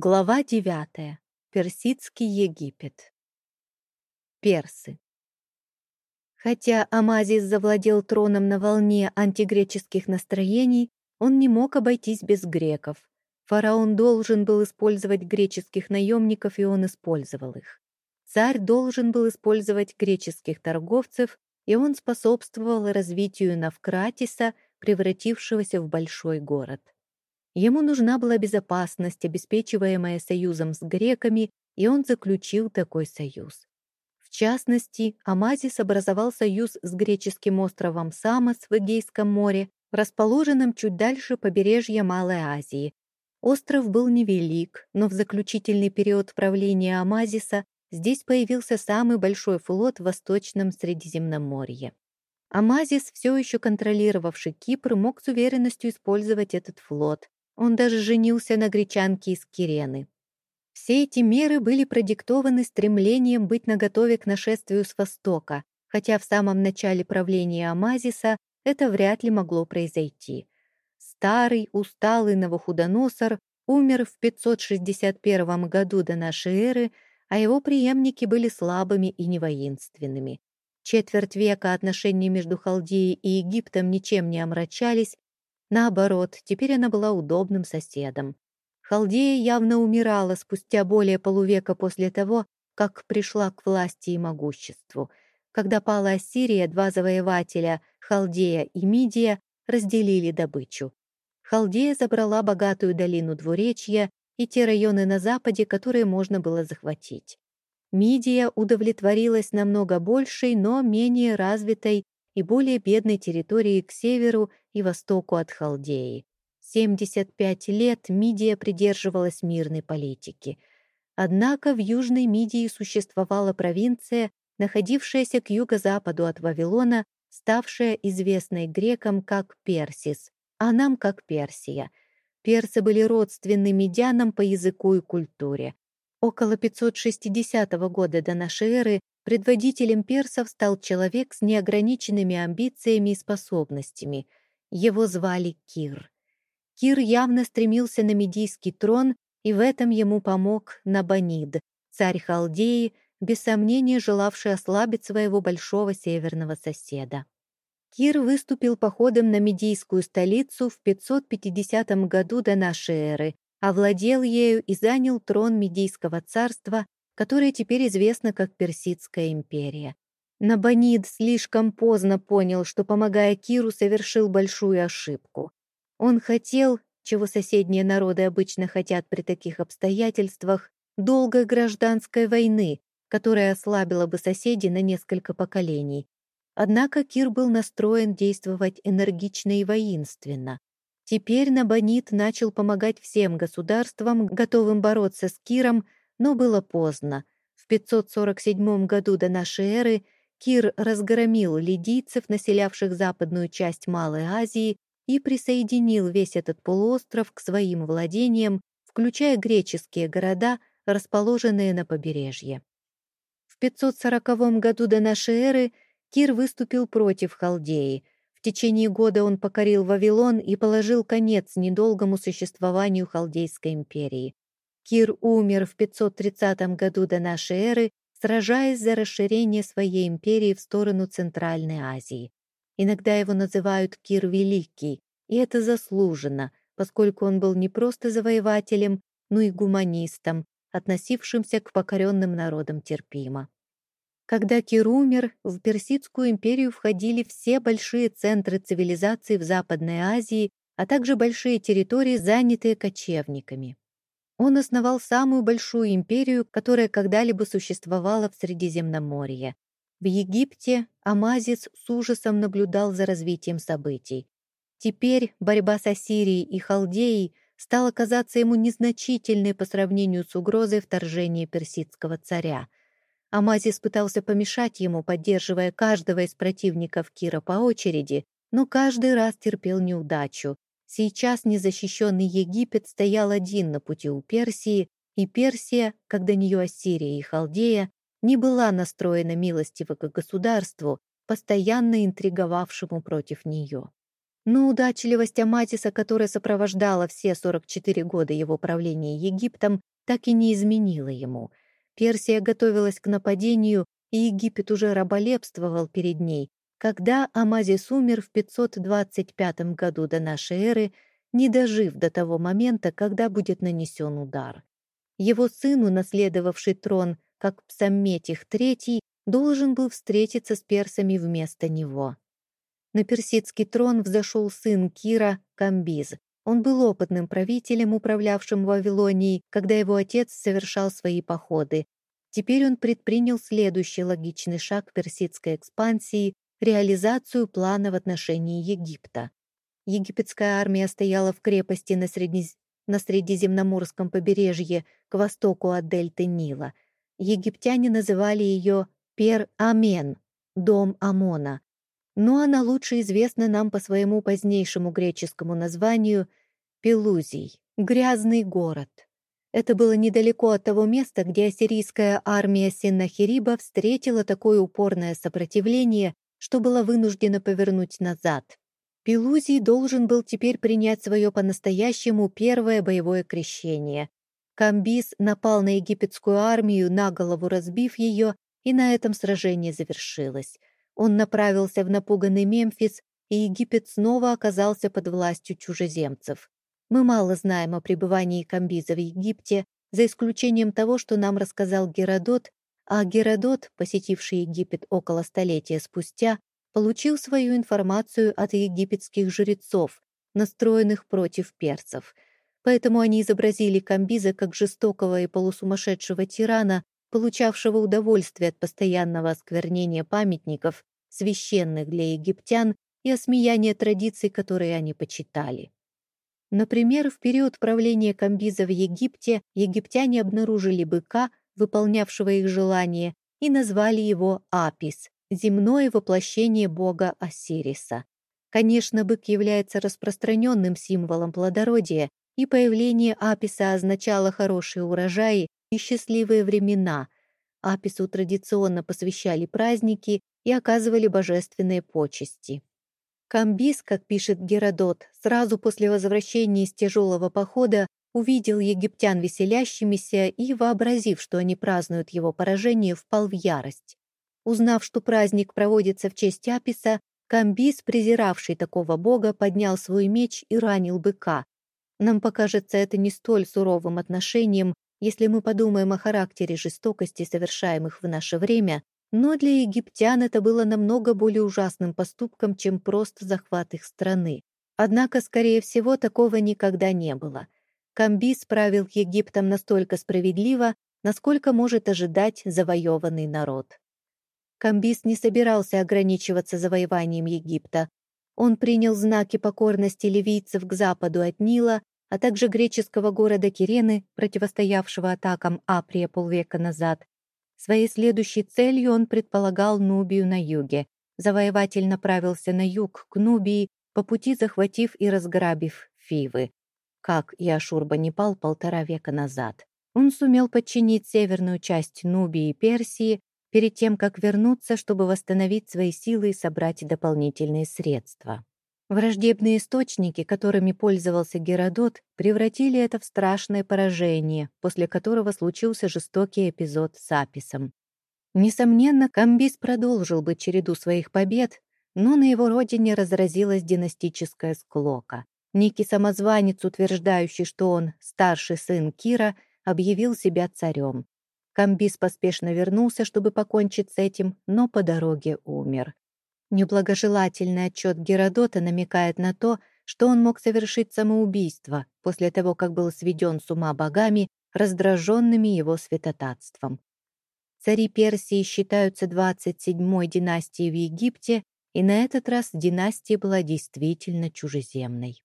Глава 9. Персидский Египет. Персы. Хотя Амазис завладел троном на волне антигреческих настроений, он не мог обойтись без греков. Фараон должен был использовать греческих наемников, и он использовал их. Царь должен был использовать греческих торговцев, и он способствовал развитию Навкратиса, превратившегося в большой город. Ему нужна была безопасность, обеспечиваемая союзом с греками, и он заключил такой союз. В частности, Амазис образовал союз с греческим островом Самос в Эгейском море, расположенным чуть дальше побережья Малой Азии. Остров был невелик, но в заключительный период правления Амазиса здесь появился самый большой флот в Восточном Средиземноморье. Амазис, все еще контролировавший Кипр, мог с уверенностью использовать этот флот. Он даже женился на гречанке из Кирены. Все эти меры были продиктованы стремлением быть наготове к нашествию с Востока, хотя в самом начале правления Амазиса это вряд ли могло произойти. Старый, усталый Новохудоносор умер в 561 году до нашей эры, а его преемники были слабыми и невоинственными. Четверть века отношения между Халдией и Египтом ничем не омрачались, Наоборот, теперь она была удобным соседом. Халдея явно умирала спустя более полувека после того, как пришла к власти и могуществу. Когда пала Ассирия, два завоевателя, Халдея и Мидия, разделили добычу. Халдея забрала богатую долину Двуречья и те районы на западе, которые можно было захватить. Мидия удовлетворилась намного большей, но менее развитой и более бедной территории к северу и востоку от Халдеи. 75 лет Мидия придерживалась мирной политики. Однако в Южной Мидии существовала провинция, находившаяся к юго-западу от Вавилона, ставшая известной грекам как Персис, а нам как Персия. Персы были родственны медянам по языку и культуре. Около 560 года до нашей эры Предводителем персов стал человек с неограниченными амбициями и способностями. Его звали Кир. Кир явно стремился на медийский трон, и в этом ему помог Набонид, царь Халдеи, без сомнения желавший ослабить своего большого северного соседа. Кир выступил походом на медийскую столицу в 550 году до нашей эры, овладел ею и занял трон Медийского царства которое теперь известно как Персидская империя. Набонид слишком поздно понял, что, помогая Киру, совершил большую ошибку. Он хотел, чего соседние народы обычно хотят при таких обстоятельствах, долгой гражданской войны, которая ослабила бы соседей на несколько поколений. Однако Кир был настроен действовать энергично и воинственно. Теперь Набонид начал помогать всем государствам, готовым бороться с Киром, но было поздно. В 547 году до нашей эры Кир разгромил лидийцев, населявших западную часть Малой Азии, и присоединил весь этот полуостров к своим владениям, включая греческие города, расположенные на побережье. В 540 году до нашей эры Кир выступил против Халдеи. В течение года он покорил Вавилон и положил конец недолгому существованию Халдейской империи. Кир умер в 530 году до нашей эры, сражаясь за расширение своей империи в сторону Центральной Азии. Иногда его называют Кир Великий, и это заслуженно, поскольку он был не просто завоевателем, но и гуманистом, относившимся к покоренным народам терпимо. Когда Кир умер, в Персидскую империю входили все большие центры цивилизации в Западной Азии, а также большие территории, занятые кочевниками. Он основал самую большую империю, которая когда-либо существовала в Средиземноморье. В Египте Амазис с ужасом наблюдал за развитием событий. Теперь борьба с Ассирией и Халдеей стала казаться ему незначительной по сравнению с угрозой вторжения персидского царя. Амазис пытался помешать ему, поддерживая каждого из противников Кира по очереди, но каждый раз терпел неудачу, Сейчас незащищенный Египет стоял один на пути у Персии, и Персия, как до нее Ассирия и Халдея, не была настроена милостиво к государству, постоянно интриговавшему против нее. Но удачливость Аматиса, которая сопровождала все 44 года его правления Египтом, так и не изменила ему. Персия готовилась к нападению, и Египет уже раболепствовал перед ней, когда Амазис умер в 525 году до нашей эры, не дожив до того момента, когда будет нанесен удар. Его сын, унаследовавший трон, как Псамметих III, должен был встретиться с персами вместо него. На персидский трон взошел сын Кира, Камбиз. Он был опытным правителем, управлявшим Вавилонией, когда его отец совершал свои походы. Теперь он предпринял следующий логичный шаг персидской экспансии — реализацию плана в отношении Египта. Египетская армия стояла в крепости на, Среднез... на Средиземноморском побережье к востоку от дельты Нила. Египтяне называли ее Пер-Амен, дом Амона, но она лучше известна нам по своему позднейшему греческому названию Пелузий, грязный город. Это было недалеко от того места, где ассирийская армия Синнахириба встретила такое упорное сопротивление, что была вынуждена повернуть назад. Пелузий должен был теперь принять свое по-настоящему первое боевое крещение. Камбис напал на египетскую армию, на голову разбив ее, и на этом сражение завершилось. Он направился в напуганный Мемфис, и Египет снова оказался под властью чужеземцев. Мы мало знаем о пребывании Камбиза в Египте, за исключением того, что нам рассказал Геродот, а Геродот, посетивший Египет около столетия спустя, получил свою информацию от египетских жрецов, настроенных против перцев. Поэтому они изобразили Камбиза как жестокого и полусумасшедшего тирана, получавшего удовольствие от постоянного осквернения памятников, священных для египтян, и осмеяния традиций, которые они почитали. Например, в период правления Камбиза в Египте египтяне обнаружили быка, выполнявшего их желание, и назвали его Апис, земное воплощение бога Осириса. Конечно, бык является распространенным символом плодородия, и появление Аписа означало хорошие урожаи и счастливые времена. Апису традиционно посвящали праздники и оказывали божественные почести. Камбис, как пишет Геродот, сразу после возвращения из тяжелого похода увидел египтян веселящимися и, вообразив, что они празднуют его поражение, впал в ярость. Узнав, что праздник проводится в честь Аписа, Камбис, презиравший такого бога, поднял свой меч и ранил быка. Нам покажется это не столь суровым отношением, если мы подумаем о характере жестокости, совершаемых в наше время, но для египтян это было намного более ужасным поступком, чем просто захват их страны. Однако, скорее всего, такого никогда не было. Камбис правил Египтом настолько справедливо, насколько может ожидать завоеванный народ. Камбис не собирался ограничиваться завоеванием Египта. Он принял знаки покорности ливийцев к западу от Нила а также греческого города Кирены, противостоявшего атакам Априя полвека назад. Своей следующей целью он предполагал Нубию на юге. Завоеватель направился на юг, к Нубии, по пути захватив и разграбив Фивы. Как и Ашурбанипал полтора века назад. Он сумел подчинить северную часть Нубии и Персии перед тем, как вернуться, чтобы восстановить свои силы и собрать дополнительные средства. Враждебные источники, которыми пользовался Геродот, превратили это в страшное поражение, после которого случился жестокий эпизод с Аписом. Несомненно, Камбис продолжил бы череду своих побед, но на его родине разразилась династическая склока. Некий самозванец, утверждающий, что он старший сын Кира, объявил себя царем. Камбис поспешно вернулся, чтобы покончить с этим, но по дороге умер. Неблагожелательный отчет Геродота намекает на то, что он мог совершить самоубийство после того, как был сведен с ума богами, раздраженными его святотатством. Цари Персии считаются 27-й династией в Египте, и на этот раз династия была действительно чужеземной.